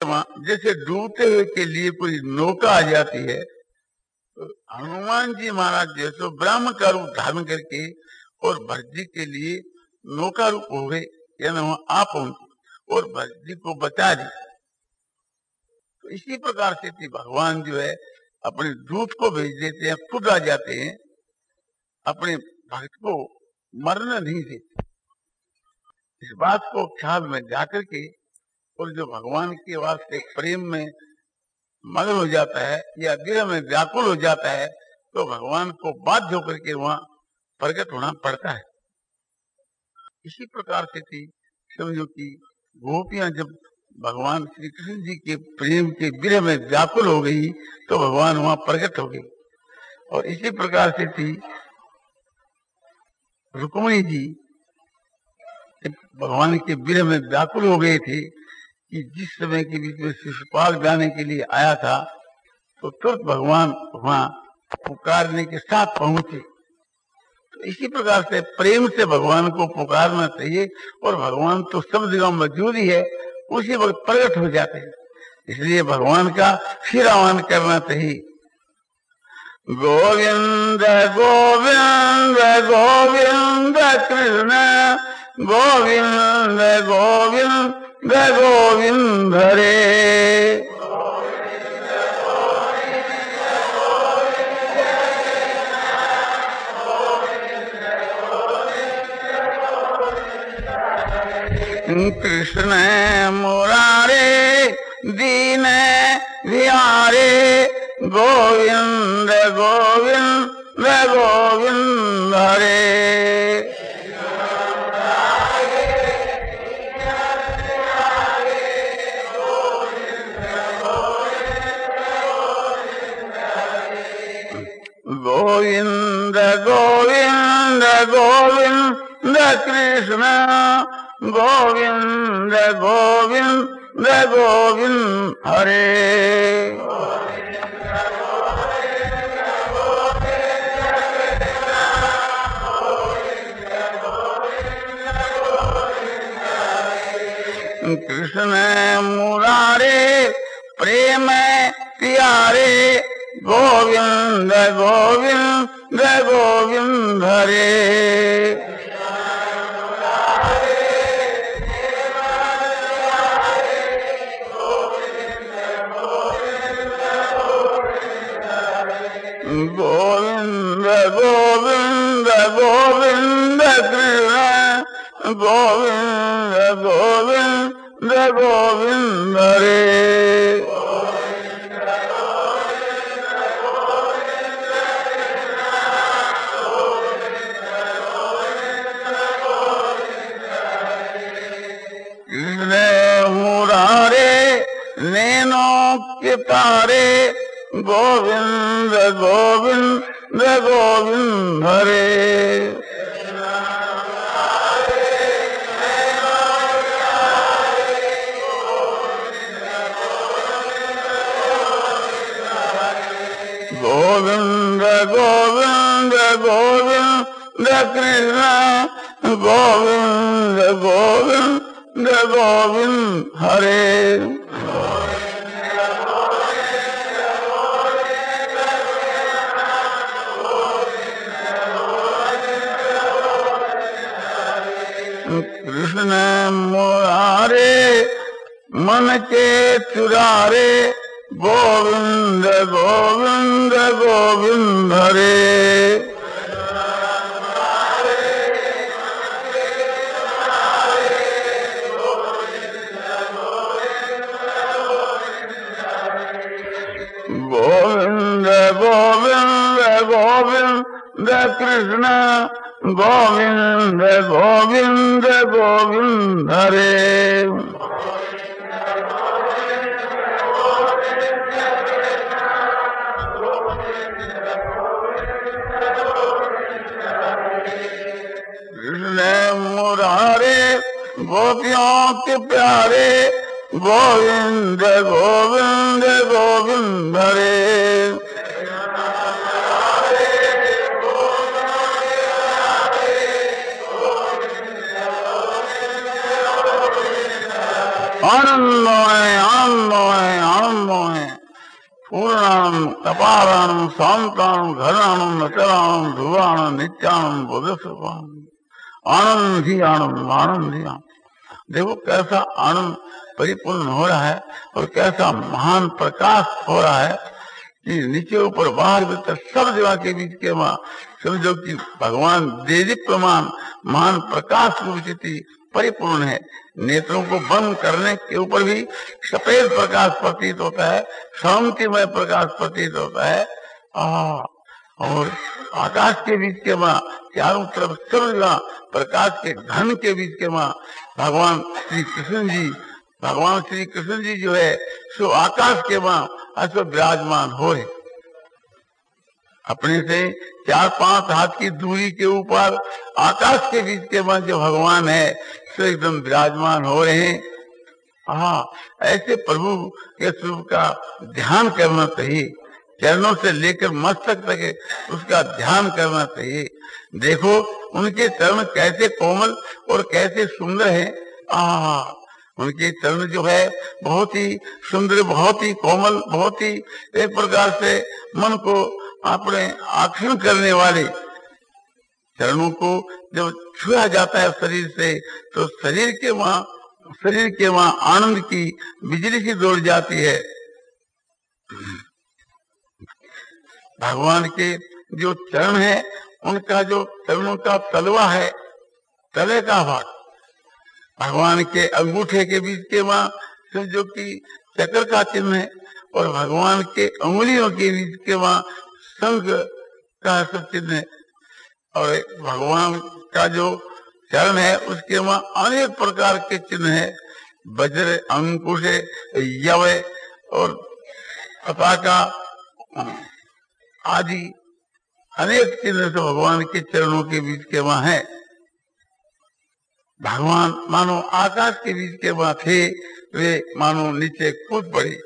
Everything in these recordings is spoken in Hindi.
जैसे डूबते हुए के लिए कोई नौका आ जाती है तो हनुमान जी महाराज जो तो ब्राह्मण का रूप धारण करके और भरजी के लिए नौका रूप हो गए आ पहुँचे और भरजी को बचा दी तो इसी प्रकार से थी भगवान जो है अपने दूत को भेज देते हैं, खुद आ जाते हैं, अपने भक्त को मरना नहीं देते। इस बात को ख्याल में जाकर के और जो भगवान के वास्ते प्रेम में मगन हो जाता है या गृह में व्याकुल हो जाता है तो भगवान को बाध्य होकर के वहाँ प्रकट होना पड़ता है। इसी प्रकार से थी समझो कि गोपियाँ जब भगवान श्री कृष्ण जी के प्रेम के गृह में व्याकुल हो गई तो भगवान वहाँ प्रकट हो गई और इसी प्रकार से थी रुक्मणी जी भगवान के गृह में व्याकुल हो गए थे कि जिस समय के बीच में शिशुपाल जाने के लिए आया था तो तुरंत भगवान वहाँ पुकारने के साथ पहुँचे। तो इसी प्रकार से प्रेम से भगवान को पुकारना चाहिए और भगवान तो सब जगह मौजूद ही है, उसी वक्त प्रकट हो जाते हैं। इसलिए भगवान का फिर आह्वान करना चाहिए। गोविंद गोविंद गोविंद कृष्ण, गोविंद गोविंद। गोविंद रे कृष्ण मुरारे दीन बिहारे गोविंद गोविंद गोविंद हरे। कृष्ण गोविंद गोविंद गोविंद हरे। कृष्ण मुरारे प्रेम प्यारे गोविंद गोविंद गोविंद हरे। गोविंद गोविंद कृष्ण गोविंद गोविंद गोविंद हरे तारे गोविंद गोविंद गोविंद हरे। गोविंद गोविंद गोविंद कृष्ण। गोविंद गोविंद गोविंद हरे। कृष्ण मुरारे मन के चुरारे गोविंद गोविंद गोविंद हरे गोविंद गोविंद गोविंद कृष्ण गोविंद गोविंद गोविंद हरे। मुरारे गोपियों के प्यारे गोविंद गोविंद गोविंद हरे। आनंद है आनंद है आनंद है पूर्णानंद तपारानंद शांतानंद घरानंद अचरानंद ध्रुवानंद नित्यानंद बोध आनंद ही आनंद आनंद ही आनंद देखो कैसा आनंद परिपूर्ण हो रहा है और कैसा महान प्रकाश हो रहा है नीचे ऊपर बाहर भीतर सब जगह के बीच के वहाँ समझो कि भगवान देवी प्रमाण महान प्रकाश रूप परिपूर्ण है नेत्रों को बंद करने के ऊपर भी सफ़ेद प्रकाश प्रतीत होता है शांतिमय प्रकाश प्रतीत होता है। आ, और आकाश के बीच के माँ चारों तरफ़ जगह प्रकाश के घन के बीच के माँ भगवान श्री कृष्ण जी भगवान श्री कृष्ण जी जो है सो आकाश के माँ अश्व विराजमान हो रहे अपने से चार पाँच हाथ की दूरी के ऊपर आकाश के बीच के वहाँ जो भगवान है सो एकदम विराजमान हो रहे हैं। हाँ ऐसे प्रभु के स्वरूप का ध्यान करना चाहिए। चरणों से लेकर मस्तक तक उसका ध्यान करना चाहिए। देखो, उनके चरण कैसे कोमल और कैसे सुंदर है। आ उनके चरण जो है, बहुत ही सुंदर, बहुत ही कोमल, बहुत ही एक प्रकार से मन को अपने आकर्षण करने वाले चरणों को जब छुआ जाता है शरीर से तो शरीर के वहाँ, शरीर के वहाँ आनंद की बिजली सी दौड़ जाती है। भगवान के जो चरण है, उनका जो चरणों का तलवा है, तले का भाग, भगवान के अंगूठे के बीच के वहाँ जो कि चक्र का चिन्ह है, और भगवान के उंगलियों के बीच के वहाँ संघ का सब चिन्ह। है और भगवान का जो चरण है, उसके वहाँ अनेक प्रकार के चिन्ह है। वज्र, अंकुश यव और पताका आदि अनेक चिन्ह तो भगवान के चरणों के बीच के वहाँ है। भगवान मानो आकाश के बीच के वहाँ थे, वे मानो नीचे कूद पड़े।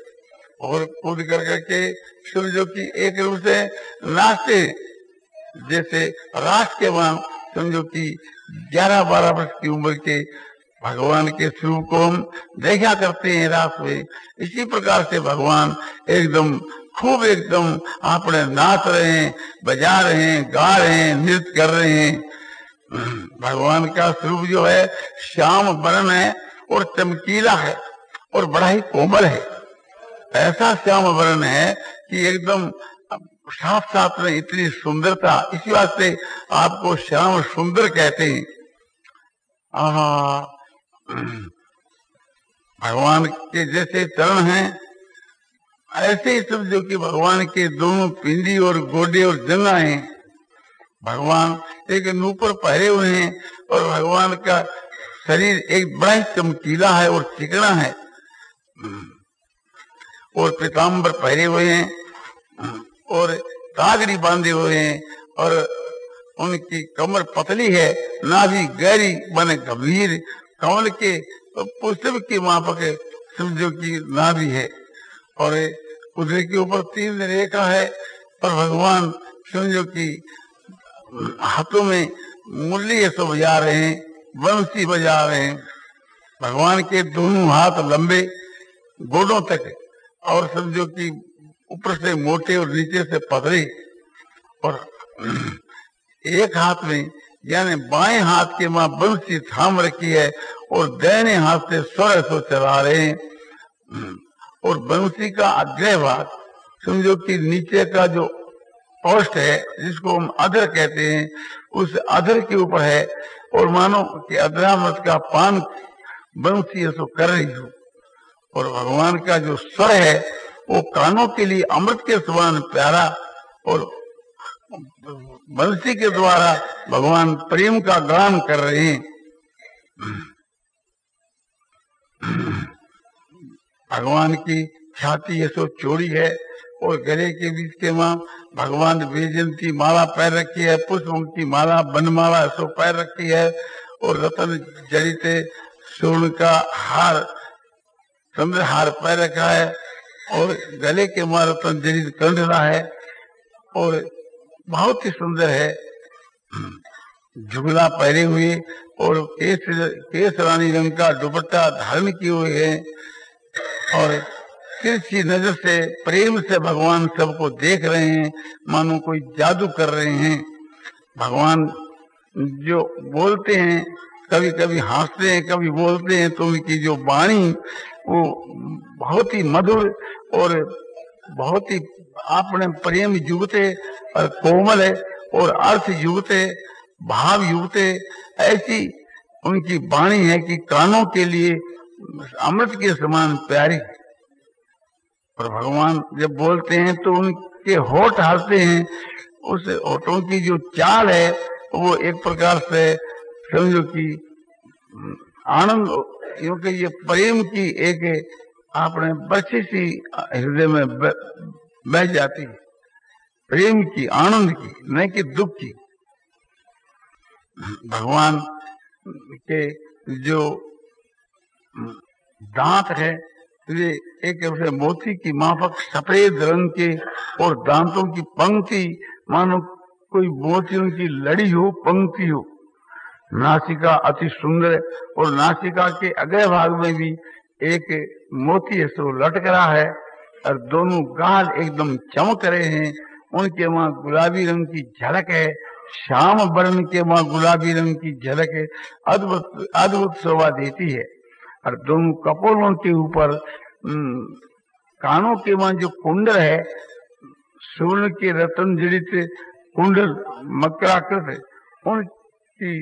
और कूद कर करके समझो की एक रूप से नाचते। जैसे राष्ट्र के वहाँ समझो कि ग्यारह बारह वर्ष की उम्र के भगवान के स्वरूप को हम देखा करते हैं रात में। इसी प्रकार से भगवान एकदम खूब एकदम अपने नाच रहे हैं, बजा रहे हैं, गा रहे हैं, नृत्य कर रहे हैं। भगवान का स्वरूप जो है, श्याम वर्ण है और चमकीला है और बड़ा ही कोमल है। ऐसा श्याम वर्ण है कि एकदम साफ़ साफ़ में इतनी सुंदरता, इसी वास्ते आपको श्याम सुंदर कहते हैं। भगवान के जैसे चरण हैं, ऐसे ही समझो कि भगवान के दोनों पिंडी और गोडे और जंगा हैं। भगवान एक नूपर पहरे हुए हैं और भगवान का शरीर एक बड़ा ही चमकीला है और चिकना है। और पीताम्बर पहरे हुए हैं, और तागड़ी बांधे हुए हैं, और उनकी कमर पतली है, नाभि गहरी, बने गंभीर, कमल के, पुष्प की मापक समझो की नाभि है, और उधर के ऊपर तीन रेखा है, पर भगवान समझो की हाथों में मुरली सब बजा रहे हैं, बंसी बजा रहे हैं। भगवान के दोनों हाथ लंबे, गोडों तक और समझो कि ऊपर से मोटे और नीचे से पतले और एक हाथ में यानी बाएँ हाथ के माँ बंसी थाम रखी है और दैने हाथ से स्वर सो चला रहे हैं। और बंसी का अग्रह भाग, समझो कि नीचे का जो पोस्ट है, जिसको हम अधर कहते हैं, उस अधर के ऊपर है। और मानो कि अधरामृत का पान बंसी ऐसा कर रही हूँ। और भगवान का जो स्वर है, वो कानों के लिए अमृत के समान प्यारा और बंसी के द्वारा भगवान प्रेम का गान कर रहे हैं। भगवान की छाती ये सो चोरी है और गले के बीच के वहाँ भगवान वेजंती माला पैर रखी है, पुष्प की माला, बनमाला सो पैर रखी है और रतन जड़ित स्वर्ण का हार चंद्र हार पैर रखा है और गले के वहाँ रतन जड़ित रहा है और बहुत ही सुंदर है। झुगला पहरे हुए और केस केस रानी रंग का दुपट्टा धारण किए हुए हैं और तिरछी नज़र से, प्रेम से भगवान सबको देख रहे हैं, मानो कोई जादू कर रहे हैं। भगवान जो बोलते हैं कभी कभी हँसते हैं, कभी बोलते हैं तो उनकी जो वाणी वो बहुत ही मधुर और बहुत ही अपने प्रेम युगते और कोमल है और अर्थ युगते, भाव युगते, ऐसी उनकी वाणी है कि कानों के लिए अमृत के समान प्यारी। और भगवान जब बोलते हैं तो उनके होठ हँसते हैं, उस होठों की जो चाल है वो एक प्रकार से समझो कि आनंद क्योंकि ये प्रेम की एक आपने बच्ची सी हृदय में बह जाती है। प्रेम की, आनंद की न कि दुख की। भगवान के जो दांत है वे एक ऐसे मोती की माफक सफ़ेद रंग के और दांतों की पंक्ति, मानो कोई मोतियों की लड़ी हो, पंक्ति हो। नासिका अति सुंदर और नासिका के अगले भाग में भी एक मोती सो लटक रहा है और दोनों गाल एकदम चमक रहे हैं। उनके वहाँ गुलाबी रंग की झलक है। श्याम वर्ण के वहाँ गुलाबी रंग की झलक है। अद्भुत अद्भुत शोभा देती है। और दोनों कपोलों के ऊपर कानों के वहाँ जो कुंडल है, सूर्य के रतन जड़ित कुंडल मकराकृत उनकी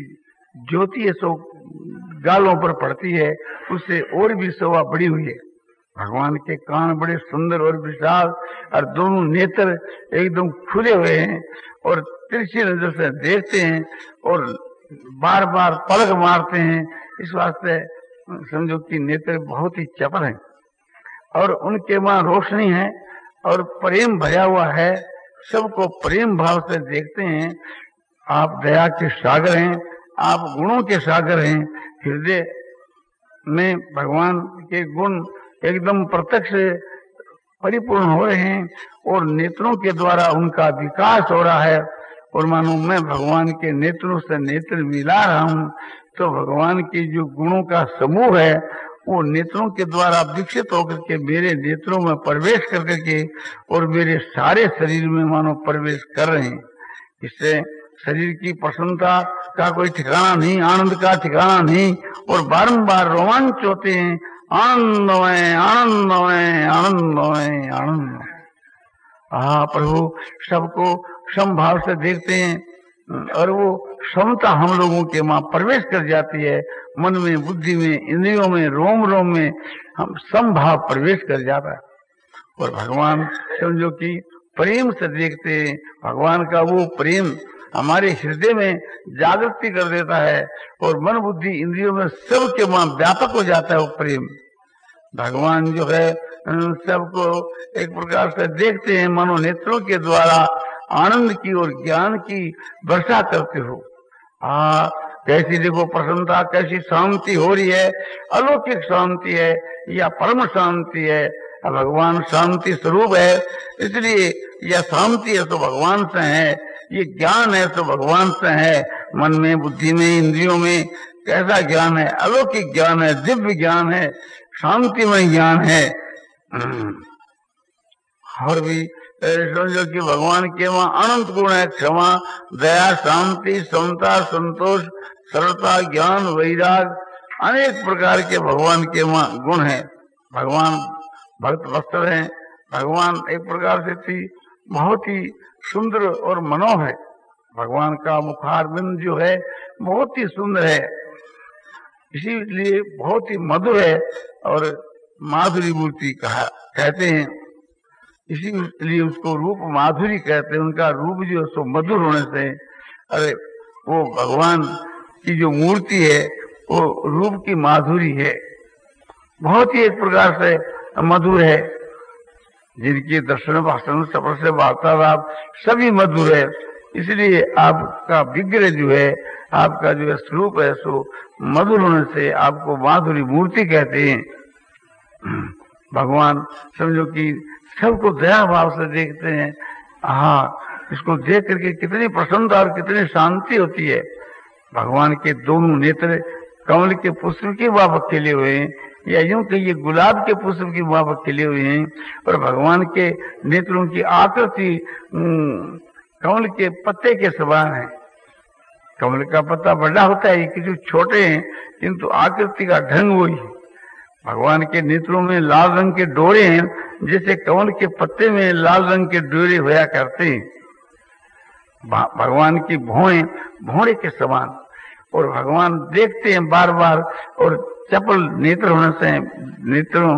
ज्योति सो गालों पर पड़ती है, उससे और भी शोभा बड़ी हुई है। भगवान के कान बड़े सुंदर और विशाल, और दोनों नेत्र एकदम खुले हुए हैं, और तिरछी नज़र से देखते हैं, और बार बार पलक मारते हैं। इस वास्ते समझो कि नेत्र बहुत ही चपल हैं, और उनके वहाँ रोशनी है, और प्रेम भरा हुआ है। सबको प्रेम भाव से देखते हैं। आप दया के सागर हैं आप गुणों के सागर हैं। हृदय में भगवान के गुण एकदम प्रत्यक्ष परिपूर्ण हो रहे हैं और नेत्रों के द्वारा उनका विकास हो रहा है। और मानो मैं भगवान के नेत्रों से नेत्र मिला रहा हूँ तो भगवान के जो गुणों का समूह है, वो नेत्रों के द्वारा विकसित होकर के मेरे नेत्रों में प्रवेश कर करके और मेरे सारे शरीर में मानो प्रवेश कर रहे हैं। इससे शरीर की प्रसन्नता का कोई ठिकाना नहीं, आनंद का ठिकाना नहीं, और बारंबार रोमांच होते हैं, आनंदमय आनंदमय आनंदमय, आनंद। हाँ प्रभु, सबको समभाव से देखते हैं, और वो क्षमता हम लोगों के वहाँ प्रवेश कर जाती है, मन में, बुद्धि में, इंद्रियों में, रोम रोम में, हम समभाव प्रवेश कर जाता है। और भगवान समझो कि प्रेम से देखते हैं, भगवान का वो प्रेम हमारे हृदय में जागृति कर देता है और मन बुद्धि इंद्रियों में सब के वहाँ व्यापक हो जाता है वो प्रेम। भगवान जो है सबको एक प्रकार से देखते हैं मनो नेत्रों के द्वारा आनंद की और ज्ञान की वर्षा करते हो। आ, कैसी देखो प्रसन्नता, कैसी शांति हो रही है, अलौकिक शांति है, या परम शांति है। भगवान शांति स्वरूप है, इसलिए यह शांति है तो भगवान से है। ये ज्ञान है तो भगवान से है, मन में, बुद्धि में, इंद्रियों में, कैसा ज्ञान है? अलौकिक ज्ञान है, दिव्य ज्ञान है, शांतिमय ज्ञान है। और भी समझो कि भगवान के वहाँ अनंत गुण है, क्षमा, दया, शांति, समता, संतोष, सरलता, ज्ञान, वैराग, अनेक प्रकार के भगवान के वहाँ गुण है। भगवान भक्त वस्त्र है, भगवान एक प्रकार से थी, बहुत ही सुंदर और मनोह है। भगवान का मुखारबिंद जो है, बहुत ही सुंदर है। इसीलिए बहुत ही मधुर है और माधुरी मूर्ति कहा, कहते हैं। इसीलिए उसको रूप माधुरी कहते हैं। उनका रूप जो सो मधुर होने से, अरे, वो भगवान की जो मूर्ति है, वो रूप की माधुरी है। बहुत ही एक प्रकार से मधुर है। जिनके दर्शन भाषण से वार्तालाप सभी मधुर है। इसलिए आपका विग्रह जो है, आपका जो है स्वरूप है, सो मधुर होने से आपको माधुरी मूर्ति कहते हैं। भगवान समझो कि सबको दया भाव से देखते हैं। हाँ इसको देख करके कितनी प्रसन्नता और कितनी शांति होती है। भगवान के दोनों नेत्र कमल के पुष्प के वापक खिले हुए हैं। या यूँ कहिए, गुलाब के पुष्प के वापक खिले हुए हैं और भगवान के नेत्रों की आकृति कमल के पत्ते के समान है। कमल का पत्ता बड़ा होता है किसी छोटे हैं, किंतु आकृति का ढंग वही है। भगवान के नेत्रों में लाल रंग के डोरे हैं, जैसे कमल के पत्ते में लाल रंग के डोरे होया करते हैं। भगवान की भोए भोड़े के समान। और भगवान देखते हैं बार बार और चपल नेत्र होने से नेत्रों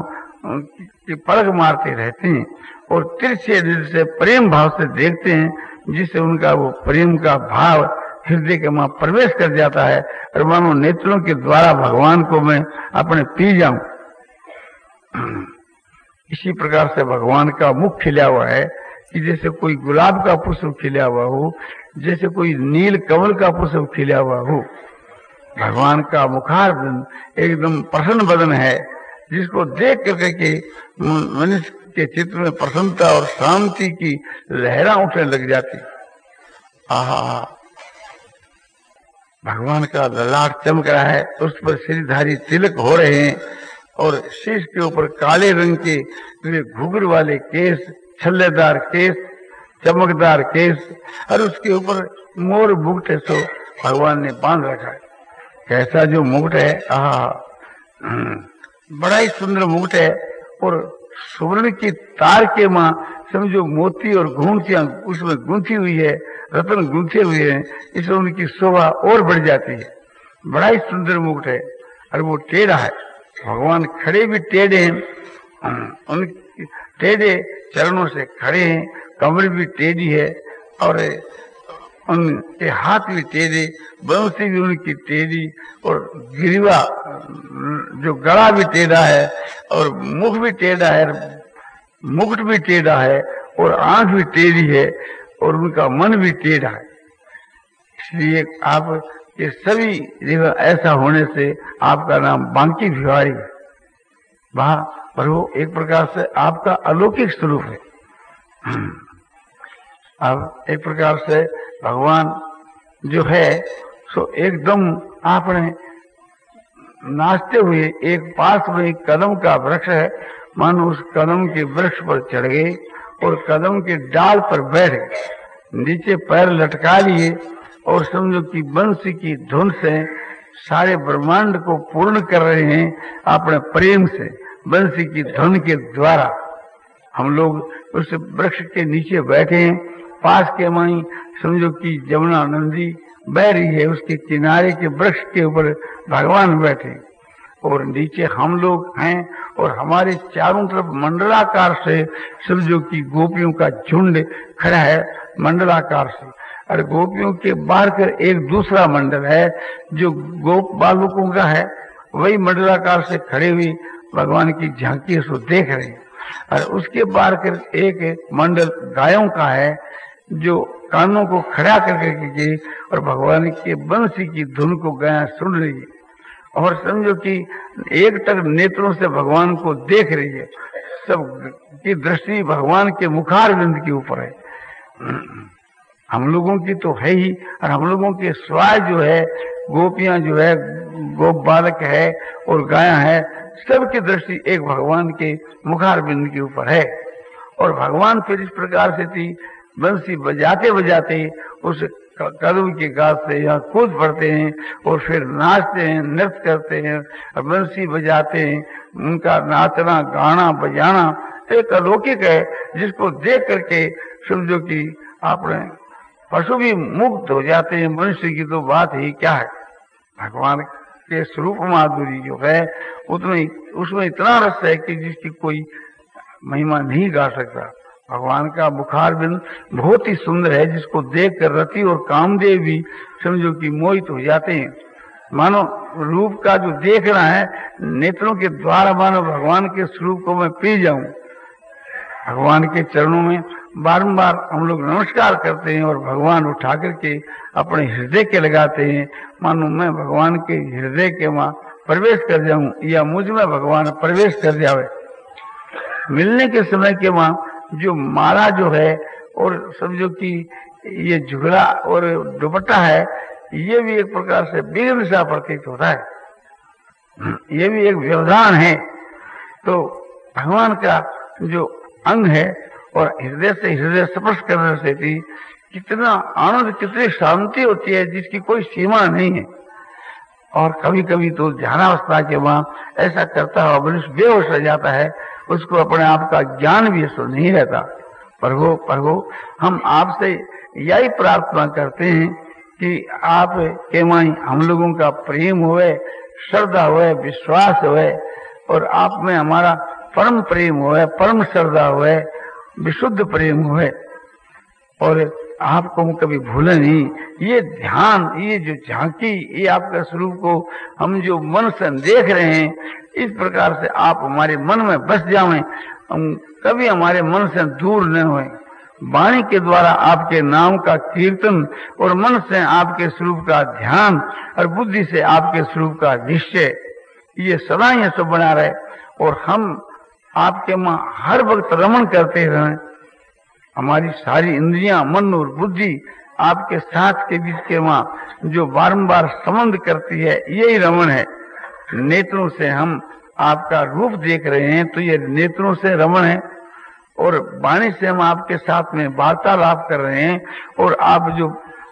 की पलक मारते रहते हैं और तिरछे दिल से प्रेम भाव से देखते हैं, जिससे उनका वो प्रेम का भाव हृदय के वहाँ प्रवेश कर जाता है। और मानो नेत्रों के द्वारा भगवान को मैं अपने पी जाऊँ इसी प्रकार से भगवान का मुख खिला हुआ है कि जैसे कोई गुलाब का पुष्प खिला हुआ हो, जैसे कोई नील कमल का पुष्प खिला हुआ हो। भगवान का मुखार एकदम प्रसन्न बदन है, जिसको देख करके के मनुष्य के चित्र में प्रसन्नता और शांति की लहरा उठने लग जाती। आहा। भगवान का ललाट चमक रहा है, उस पर श्रीधारी तिलक हो रहे हैं और शीश के ऊपर काले रंग के घुघर वाले केस, छल्लेदार केस, चमकदार केस और उसके ऊपर मोर है सो भगवान ने बाँध रखा है। कैसा जो मुकुट है आह हम्म, बड़ा ही सुंदर मुकुट है और सुवर्ण की तार के माँ समझो मोती और घूंटियाँ उसमें गुंथी हुई है रतन गुंथे हुए हैं इससे उनकी शोभा और बढ़ जाती है। बड़ा ही सुंदर मुकुट है और वो टेढ़ा है। भगवान खड़े भी टेढ़े हैं उन टेढ़े चरणों से खड़े हैं कमर भी टेढ़ी है और उनके हाथ भी टेढ़े बंसी भी उनकी टेढ़ी और गिरवा, जो गला भी टेढ़ा है, और मुख भी टेढ़ा है, मुकुट भी टेढ़ा है, और आँख भी टेढ़ी है, और उनका मन भी टेढ़ा है। इसलिए आप ये सभी ऐसा होने से आपका नाम बांकी भिवारी है। वहा पर वो एक प्रकार से आपका अलौकिक स्वरूप है। अब एक प्रकार से भगवान जो है, सो एकदम आपने नाचते हुए एक पास में एक कदम का वृक्ष है, मानो उस कदम के वृक्ष पर चढ़ गए और कदम के डाल पर बैठ गए। नीचे पैर लटका लिए और समझो कि वंश की धुन से सारे ब्रह्मांड को पूर्ण कर रहे हैं अपने प्रेम से वंश की धुन के द्वारा। हम लोग उस वृक्ष के नीचे बैठे हैं पास के माई, समझो कि जमुना नंदी बह रही है, उसके किनारे के वृक्ष के ऊपर भगवान बैठे। और नीचे हम लोग हैं, और हमारे चारों तरफ़ मंडलाकार से, समझो कि गोपियों का झुंड खड़ा है मंडलाकार से। और गोपियों के बाहर कर एक दूसरा मंडल है, जो गोप बालकों का है, वही मंडलाकार से खड़े हुई भगवान की झांकी उसको देख रहे हैं। और उसके बाहर कर एक मंडल गायों का है जो कानों को खड़ा करके की और भगवान के बंसी की धुन को गाया सुन रही और समझो कि एक तक नेत्रों से भगवान को देख रही है। सब की दृष्टि भगवान के मुखार बिंद के ऊपर है। हम लोगों की तो है ही, और हम लोगों के स्वाय जो है, गोपियाँ जो है, गोप बालक है और गाया है सबकी दृष्टि एक भगवान के मुखार बिंद के ऊपर है। और भगवान फिर इस प्रकार से थी बंसी बजाते बजाते उस कदम के गात से यहाँ कूद पड़ते हैं और फिर नाचते हैं, नृत्य करते हैं, और बंसी बजाते हैं, उनका नाचना, गाना, बजाना एक अलौकिक है, जिसको देख करके समझो कि आपने पशु भी मुक्त हो जाते हैं। मनुष्य की तो बात ही क्या है? भगवान के स्वरूप माधुरी जो है उसमें उसमें इतना रस है कि जिसकी कोई महिमा नहीं गा सकता। भगवान का बुखार बिंद बहुत ही सुंदर है, जिसको देख कर रति और कामदेव भी समझो कि मोहित हो जाते हैं। मानो रूप का जो देख रहा है, नेत्रों के द्वारा मानो भगवान के स्वरूप को मैं पी जाऊँ। भगवान के चरणों में बारंबार हम लोग नमस्कार करते हैं और भगवान उठा करके अपने हृदय के लगाते हैं। मानो मैं भगवान के हृदय के वहाँ प्रवेश कर जाऊँ या मुझमें भगवान प्रवेश कर जावे। मिलने के समय के वहाँ जो माला जो है और समझो कि ये झुगला और दुपट्टा है, ये भी एक प्रकार से विघ्न सा प्रतीत होता है। ये भी एक व्यवधान है। तो भगवान का जो अंग है और हृदय से हृदय स्पर्श करने से भी कितना आनंद, कितनी शांति होती है, जिसकी कोई सीमा नहीं है। और कभी कभी तो ध्यानावस्था के वहाँ ऐसा करता है मनुष्य बेहोश रह जाता है उसको अपने आप का ज्ञान भी ऐसा नहीं रहता। प्रभु प्रभु, हम आपसे यही प्रार्थना करते हैं कि आप के माई हम लोगों का प्रेम हुए श्रद्धा हुए विश्वास हुए और आप में हमारा परम प्रेम हुए परम श्रद्धा हुए विशुद्ध प्रेम हुए और आपको हम कभी भूले नहीं। ये ध्यान, ये जो झांकी, ये आपके स्वरूप को हम जो मन से देख रहे हैं इस प्रकार से आप हमारे मन में बस जावे। हम कभी हमारे मन से दूर न हुए। वाणी के द्वारा आपके नाम का कीर्तन और मन से आपके स्वरूप का ध्यान और बुद्धि से आपके स्वरूप का निश्चय, ये सदा ये सब बना रहे। और हम आपके माँ हर वक्त रमन करते रहे। हमारी सारी इंद्रियाँ, मन और बुद्धि आपके साथ के बीच के वहाँ जो बारंबार संबंध करती है, यही रमन है। नेत्रों से हम आपका रूप देख रहे हैं तो ये नेत्रों से रमण है। और वाणी से हम आपके साथ में वार्तालाप कर रहे हैं, और आप जो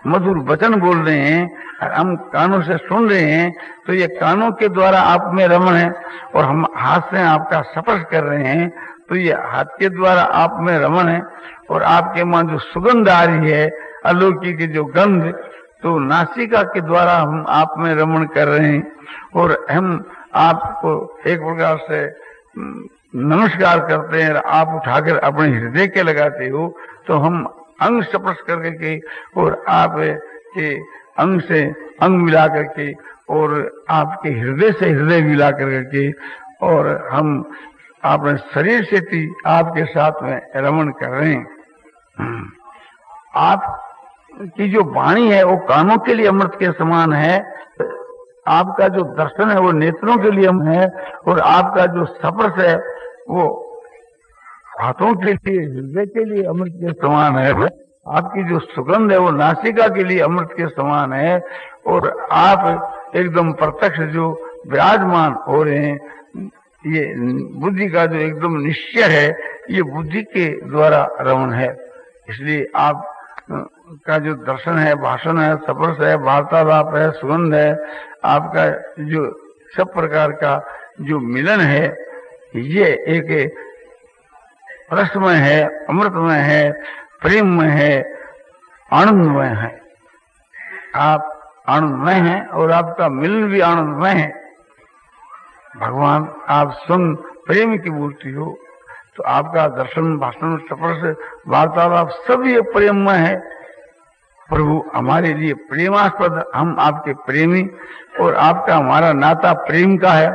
मधुर वचन बोल रहे हैं हम कानों से सुन रहे हैं तो ये कानों के द्वारा आप में रमण है। और हम हाथ से आपका स्पर्श कर रहे हैं तो ये हाथ के द्वारा आप में रमन है। और आपके माँ जो सुगंध आ रही है अलौकी अलौकिक जो गंध तो नासिका के द्वारा हम आप में रमन कर रहे हैं और हम आपको एक प्रकार से नमस्कार करते हैं आप उठाकर अपने हृदय के लगाते हो तो हम अंग स्पर्श करके के और आप के अंग से अंग मिला करके और आपके हृदय से हृदय मिला करके और हम अपने शरीर से भी आपके साथ में रमन कर रहे हैं। आप की जो वाणी है, वो कानों के लिए अमृत के समान है। आपका जो दर्शन है, वो नेत्रों के लिए है और आपका जो स्पर्श है, वो हाथों के लिए, हृदय के लिए अमृत के समान है। आपकी जो सुगंध है, वो नासिका के लिए अमृत के समान है और आप एकदम प्रत्यक्ष जो विराजमान हो रहे हैं, ये बुद्धि का जो एकदम निश्चय है, ये बुद्धि के द्वारा रमन है। इसलिए आप का जो दर्शन है, भाषण है स्पर्श है, वार्तालाप है, सुगंध है, आपका जो सब प्रकार का जो मिलन है, ये एक रसमय है, अमृतमय है, प्रेममय है, आनंदमय है। आप आनंदमय हैं और आपका मिलन भी आनंदमय है। भगवान, आप स्वयं प्रेम की मूर्ति हो तो आपका दर्शन, भाषण स्पर्श वार्तालाप सब ये प्रेममय है। प्रभु हमारे लिए प्रेमास्पद हम आपके प्रेमी और आपका हमारा नाता प्रेम का है।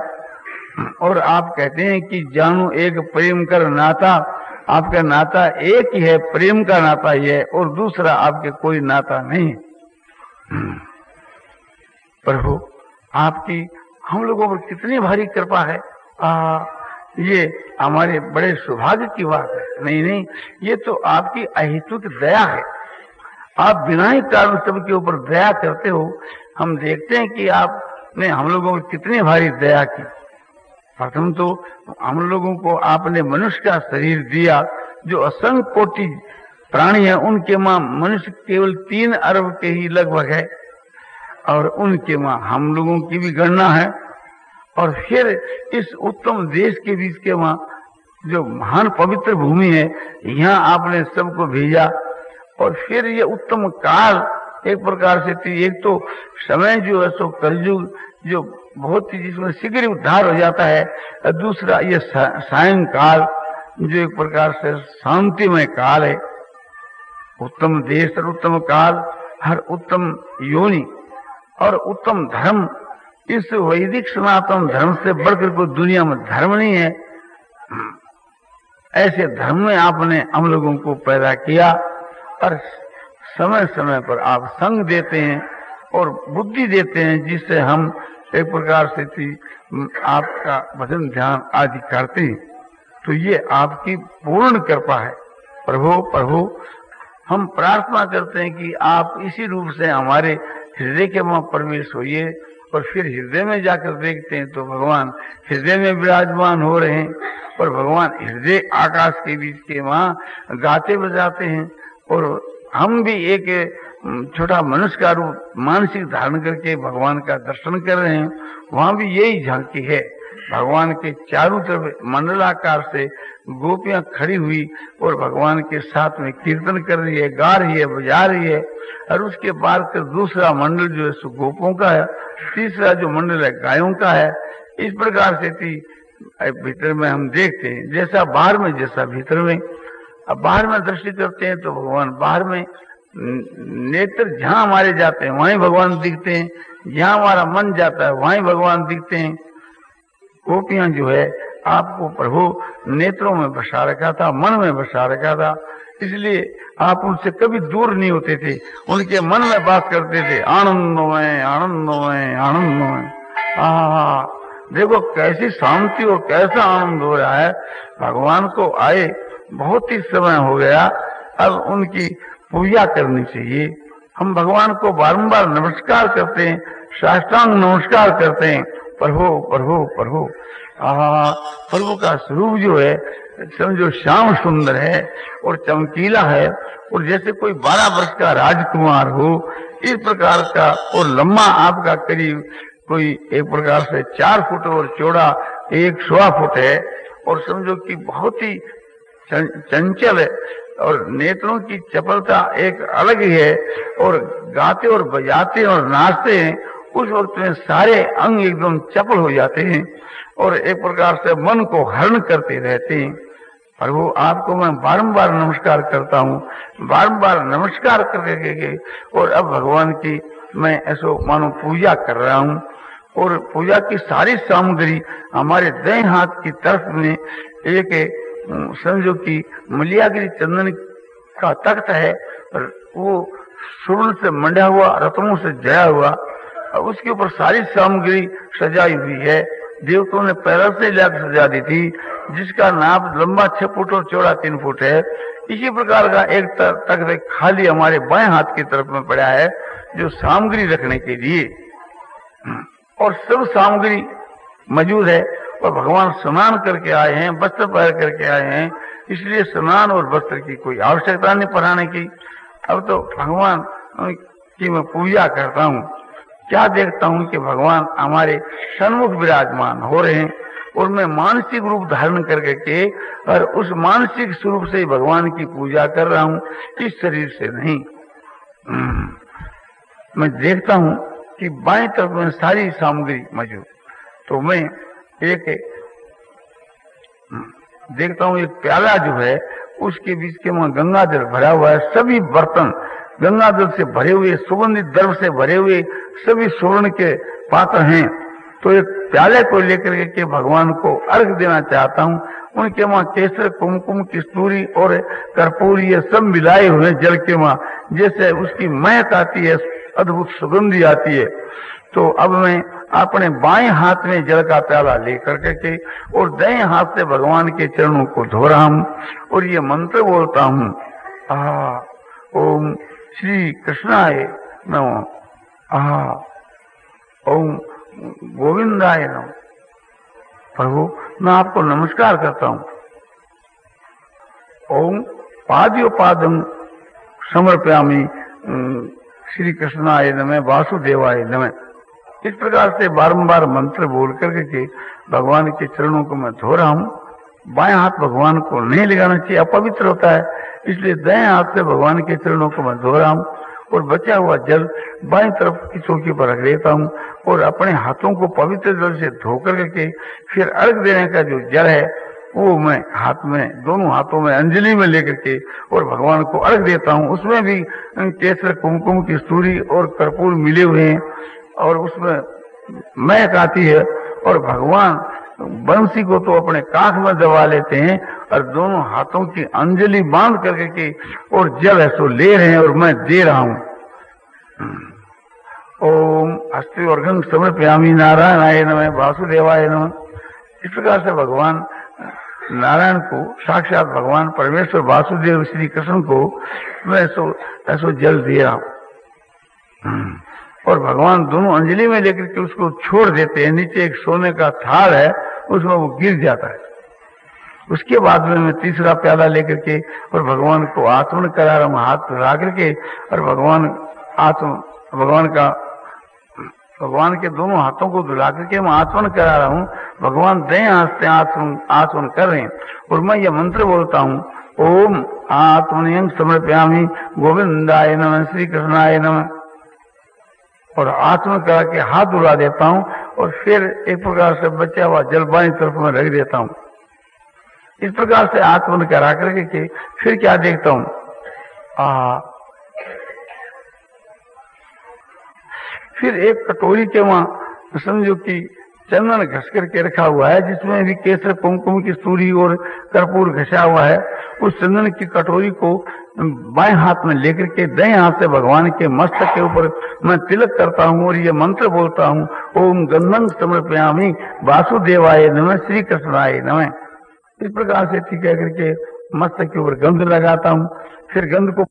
और आप कहते हैं कि जानू एक प्रेम कर नाता आपका नाता एक ही है प्रेम का नाता ही है और दूसरा आपके कोई नाता नहीं। प्रभु आपकी हम लोगों पर कितनी भारी कृपा है। आ, ये हमारे बड़े सौभाग्य की बात है। नहीं नहीं ये तो आपकी अहितुक दया है। आप बिना ही कारण सबके ऊपर दया करते हो, हम देखते हैं कि आपने हम लोगों पर कितनी भारी दया की। प्रथम तो हम लोगों को आपने मनुष्य का शरीर दिया, जो असंख्य कोटि प्राणी है, उनके माँ मनुष्य केवल तीन अरब के ही लगभग है, और उनके माँ हम लोगों की भी गणना है। और फिर इस उत्तम देश के बीच के माँ, जो महान पवित्र भूमि है, यहाँ आपने सबको भेजा। और फिर ये उत्तम काल एक प्रकार से थी। एक तो समय जो है सो कलयुग जो बहुत ही जिसमें शीघ्र उद्धार हो जाता है दूसरा ये सायं काल जो एक प्रकार से शांतिमय काल है। उत्तम देश और उत्तम काल, हर उत्तम योनि और उत्तम धर्म, इस वैदिक सनातन धर्म से बढ़कर कोई दुनिया में धर्म नहीं है। ऐसे धर्म में आपने हम लोगों को पैदा किया। और समय समय पर आप संग देते हैं और बुद्धि देते हैं, जिससे हम एक प्रकार से आपका भजन, ध्यान आदि करते हैं। तो ये आपकी पूर्ण कृपा है। प्रभु प्रभु, हम प्रार्थना करते हैं कि आप इसी रूप से हमारे हृदय के वहाँ प्रवेश होइए और फिर हृदय में जाकर देखते हैं तो भगवान हृदय में विराजमान हो रहे हैं और भगवान हृदय आकाश के बीच के वहाँ गाते बजाते हैं। और हम भी एक छोटा मनुष्य का रूप, मानसिक धारण करके भगवान का दर्शन कर रहे हैं। वहाँ भी यही झांकी है। भगवान के चारों तरफ़ मंडलाकार से गोपियाँ खड़ी हुई और भगवान के साथ में कीर्तन कर रही है, गा रही है, बजा रही है। और उसके बाद फिर दूसरा मंडल जो है गोपों का है, तीसरा जो मंडल है गायों का है। इस प्रकार से थी भीतर में हम देखते हैं, जैसा बाहर में, जैसा भीतर में। अब बाहर में दृष्टि करते हैं तो भगवान बाहर में नेत्र जहाँ हमारे जाते हैं, वहीं भगवान दिखते हैं। जहाँ हमारा मन जाता है, वहीं भगवान दिखते हैं। गोपियाँ जो है, आपको प्रभु नेत्रों में बसा रखा था, मन में बसा रखा था। इसलिए आप उनसे कभी दूर नहीं होते थे। उनके मन में बात करते थे आनंदमय आनंदमय आनंदमय आ देखो कैसी शांति और कैसा आनंद हो रहा है। भगवान को आए बहुत ही समय हो गया, अब उनकी पूजा करनी चाहिए। हम भगवान को बारंबार नमस्कार करते हैं, साष्टांग नमस्कार करते हैं, प्रभु प्रभु प्रभु। प्रभु का स्वरूप जो है, समझो श्याम सुंदर है और चमकीला है और जैसे कोई बारह वर्ष का राजकुमार हो, इस प्रकार का और लंबा आपका करीब कोई एक प्रकार से चार फुट और चौड़ा एक सवा फुट है और समझो कि बहुत ही चंचल है। और नेत्रों की चपलता एक अलग ही है और गाते और बजाते और नाचते हैं, उस वक्त में सारे अंग एकदम चपल हो जाते हैं और एक प्रकार से मन को हरण करते रहते हैं। प्रभु, आपको मैं बारंबार नमस्कार करता हूँ। बारंबार नमस्कार करके और अब भगवान की मैं ऐसो मानो पूजा कर रहा हूँ। और पूजा की सारी सामग्री हमारे दय हाथ की तरफ़ में एक समझो कि मलियागिरी चंदन का तख्त है और वो स्वर्ण से मंडा हुआ, रत्नों से जया हुआ और उसके ऊपर सारी सामग्री सजाई हुई है। देवताओं ने पहले से लाकर सजा दी थी, जिसका नाप लंबा छह फुट और चौड़ा तीन फुट है। इसी प्रकार का एक तख्त खाली हमारे बाएँ हाथ की तरफ़ में पड़ा है, जो सामग्री रखने के लिए। और सब सामग्री मौजूद है। और भगवान स्नान करके आए हैं, वस्त्र पहन करके आए हैं, इसलिए स्नान और वस्त्र की कोई आवश्यकता नहीं पढ़ाने की। अब तो भगवान की मैं पूजा करता हूँ। क्या देखता हूँ कि भगवान हमारे सन्मुख विराजमान हो रहे हैं और मैं मानसिक रूप धारण करके के और उस मानसिक स्वरूप से भगवान की पूजा कर रहा हूँ, इस शरीर से नहीं। हम्म। मैं देखता हूँ कि बाएँ तरफ़ में सारी सामग्री मौजूद। तो मैं एक देखता हूँ, एक प्याला जो है, उसके बीच के वहाँ गंगा जल भरा हुआ है। सभी बर्तन गंगा जल से भरे हुए, सुगंधित द्रव से भरे हुए, सभी स्वर्ण के पात्र हैं। तो एक प्याले को लेकर के भगवान को अर्घ देना चाहता हूँ। उनके वहाँ केसर, कुमकुम, किस्तूरी और कर्पूर ये सब मिलाए हुए जल के वहाँ। जैसे उसकी महक आती है, अद्भुत सुगंधी आती है। तो अब मैं अपने बाएँ हाथ में जल का प्याला लेकर के और दय हाथ से भगवान के चरणों को धो रहा हूँ और ये मंत्र बोलता हूँ ओम श्री कृष्णाय नमो। आहा ओम गोविंदाय नमो। प्रभु, मैं आपको नमस्कार करता हूँ। ओम पाद्योपादम समर्पयामी श्री कृष्णाय नमे, वासुदेवाय नमे। इस प्रकार से बारंबार मंत्र बोल करके के भगवान के चरणों को मैं धो रहा हूँ। बाएँ हाथ भगवान को नहीं लगाना चाहिए, अपवित्र होता है। इसलिए दाएँ हाथ से भगवान के चरणों को मैं धो रहा हूँ और बचा हुआ जल बाएँ तरफ़ की चौकी पर रख देता हूँ और अपने हाथों को पवित्र जल से धोकर करके फिर अर्घ देने का जो जल है, वो मैं हाथ में, दोनों हाथों में अंजलि में लेकर के और भगवान को अर्घ देता हूँ। उसमें भी केसर, कुमकुम की स्तूरी और कर्पूर मिले हुए हैं। और उसमें महक आती है, और भगवान बंसी को तो अपने काख में दबा लेते हैं, और दोनों हाथों की अंजलि बाँध करके की, और जल ऐसो ले रहे हैं और मैं दे रहा हूँ। ओम अस्थि वर्गम समर्पयामी नारायण आय नम, वासुदेवाय नम। इस प्रकार से भगवान, नारायण को, साक्षात भगवान परमेश्वर वासुदेव श्री कृष्ण को मैं ऐसो ऐसो जल दिया और भगवान दोनों अंजलि में लेकर के उसको छोड़ देते हैं। नीचे एक सोने का थाल है, उसमें वो गिर जाता है। उसके बाद में मैं तीसरा प्याला लेकर के और भगवान को आत्मन करा रहा हूँ, हाथ ला करके और भगवान आत्म, भगवान का, भगवान के दोनों हाथों को धुला करके मैं आत्मन करा रहा हूँ। भगवान दया हँसते आत्मन आत्मन कर रहे हैं। और मैं ये मंत्र बोलता हूँ, ओम आत्मनियंग समर्प्यामी, गोविंदाय नम श्री कृष्णाय नम। और आत्मा करा के हाथ धुला देता हूँ और फिर एक प्रकार से बचा हुआ जलवायु तरफ़ में रख देता हूँ। इस प्रकार से आत्मन करा करके के फिर क्या देखता हूँ? आ, फिर एक कटोरी के वहाँ समझो कि चंदन घस करके रखा हुआ है, जिसमें भी केसर, कुमकुम की सूरी और कर्पूर घसा हुआ है, उस चंदन की कटोरी को बाएँ हाथ में लेकर के दह हाथ से भगवान के मस्तक के ऊपर मैं तिलक करता हूँ और ये मंत्र बोलता हूँ, ओम गंधन समर्पयामी वासुदेवाय नमः श्री कृष्णाय नमः। इस प्रकार से ठीक है करके मस्तक के ऊपर गंध लगाता हूँ, फिर गंध को